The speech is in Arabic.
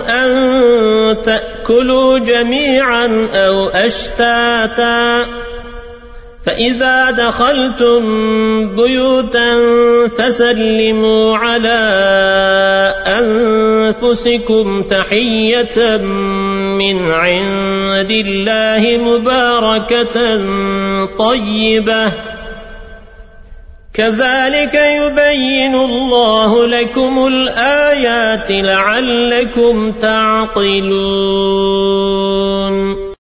أن تأكلوا جميعا أو أشتاتا. فإذا دخلتم بيوتا فسلموا على أنفسكم تحية من عند الله مباركة طيبة. كذلك يبين لكم الآيات لعلكم تعقلون.